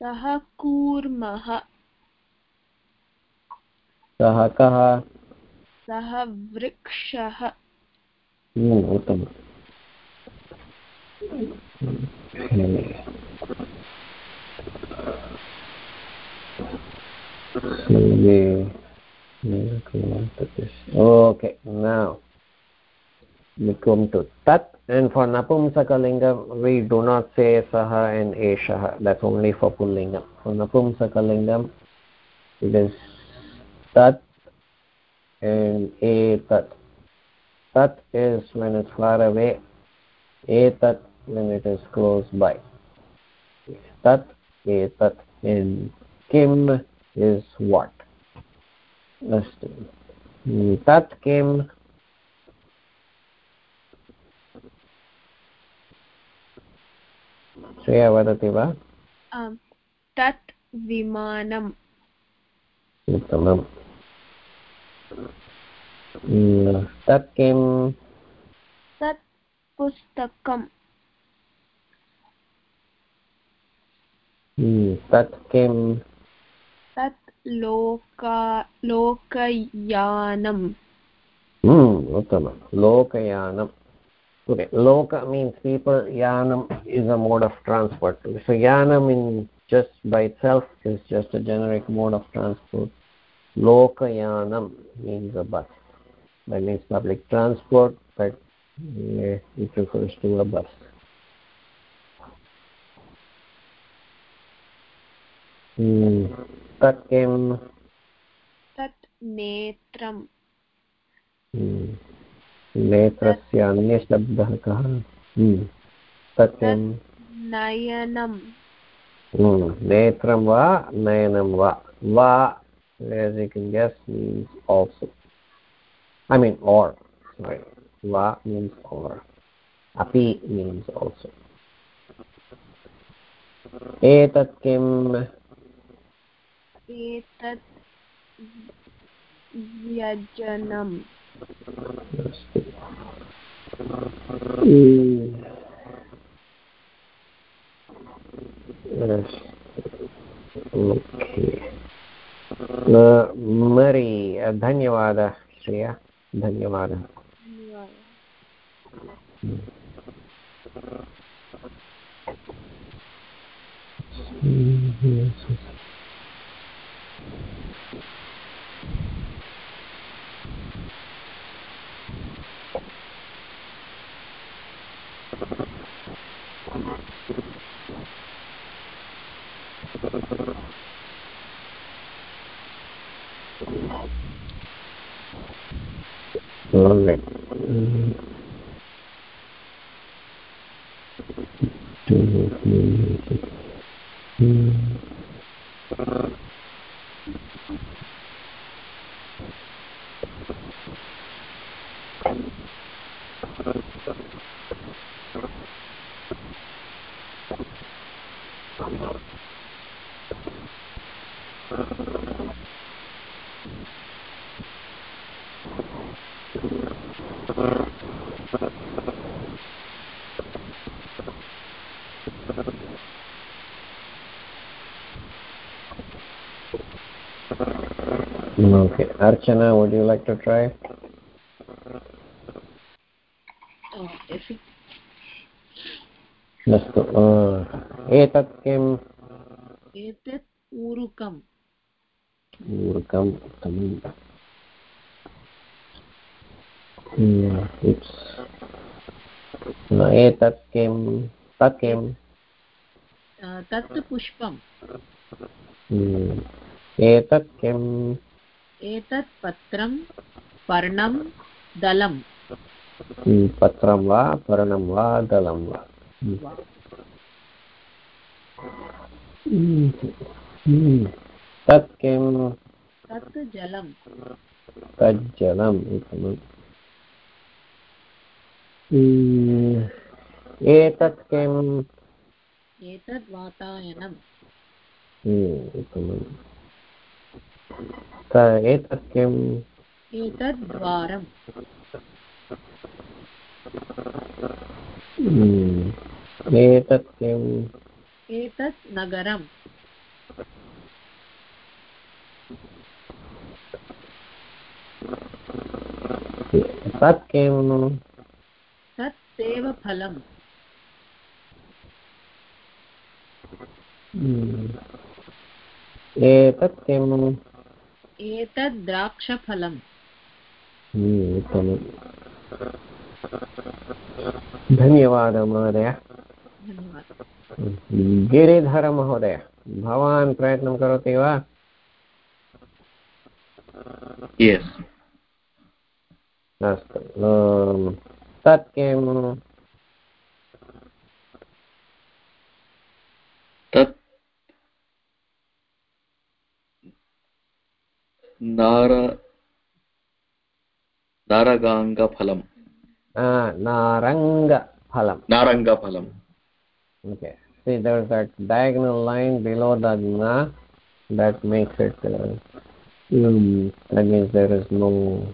सः कूर्मः सः कः सः वृक्षः उत्तमम् okay now we come to tat and for napumsakalinga we do not say saha and eshah that's only for pullingam for napumsakalingam it is tat and etat tat is when it's far away etat when it is close by tat etat and kim is what अस्तु tat kim Shreya वदति वा? आम् तत् विमानम्। उत्तमम्। तत् किं तत् पुस्तकम्। तत् किं तत् लोका लोकयानम्। उत्तमं लोकयानम्। Okay, loka means people, yanam is a mode of transport. So yanam in just by itself is just a generic mode of transport. Lokayanam means a bus. That means public transport, but it refers to a bus. Hmm. Tat? Tat netram. Hmm. नेत्रस्य अन्यशब्दः कः तत् किं नयनं नेत्रं वा नयनं वा वा as you can guess means also i mean or sorry va means or api means also etat kim एतत् व्यजनम् मरि धन्यवादः श्रेया। धन्यवादः। All right. Okay, Archana, would you like to try? अस्तु एतत् किम् एतत् ऊरुकम् ऊरुकम् उत्तमम् एतत् किं तत् किम् तत् पुष्पम् एतत् किम् एतत् पत्रं पर्णं दलं पत्रं वा पर्णं वा दलं वा तत् किं तत् जलं तज्जलम् एतत् किम्? एतत् वातायनम्। एतत् किम्? एतत् द्वारम्। एतत् किम्? एतत् नगरम्। तत् किम्? तत् सेवफलम् एतत् किम्? एतत् द्राक्षफलम्। धन्यवादः महोदय। धन्यवादः। गिरिधरमहोदय भवान् प्रयत्नं करोति वा? अस्तु तत् किं तत् नार नारगाङ्गफलम् आ, नारङ्गफलम् Okay. See, there's that diagonal line below the na that makes it. Uh, um, that means there is no.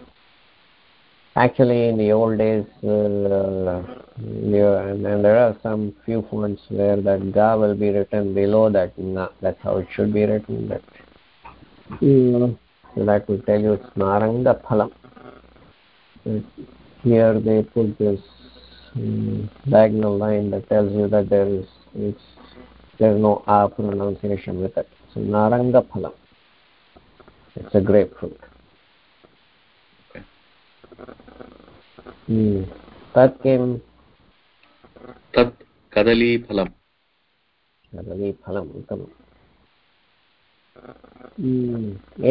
Actually, in the old days, uh, yeah, and, and there are some few fonts where that ga will be written below that na. That's how it should be written. Yeah, so that will tell you it's naranga phalam. Here they put this um, diagonal line that tells you that there is it's there's no a pronunciation with it. So naranga phalam. It's a grapefruit. तत् किं तत् कदलीफलम् कदलीफलम् उत्तमम्.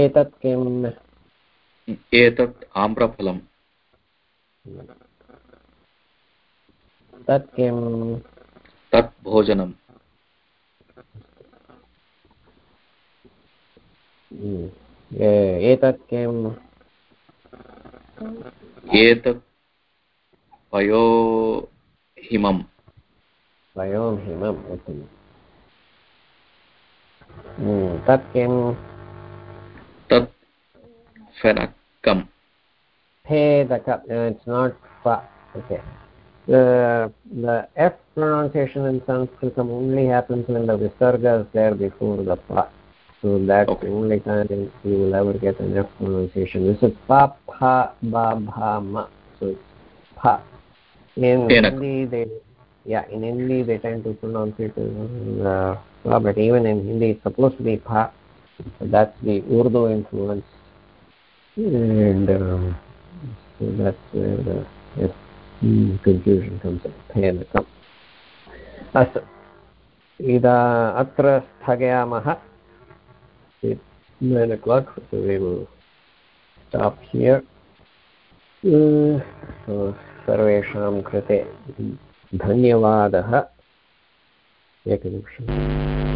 एतत् किम् एतत् आम्रफलम् तत् किं तत् भोजनम्. एतत् किम् एतत् पयोहिमम् वयों हिमम् उत्तमम् Hmm. तत् किं तत् फेनकम् Phedaka. Uh, it's not fa. Okay. The the F pronunciation in Sanskrit only happens when the visarga is there before the pa. So that's Okay. the only time in- you will ever get an F pronunciation. This is pa, pa, ba, bha, ma. So it's pa. In Phedaka. Hindi, they yeah, in Hindi they tend to pronounce it as uh, pa, but even in Hindi it's supposed to be pa. So that's the Urdu influence. And um, so that's where the yes, mm, confusion comes in. Phenakam. अस्तु इदा अत्र स्थगयामः It's nine o'clock, so we सर्वेषां कृते धन्यवादः। एकनिमिषम्।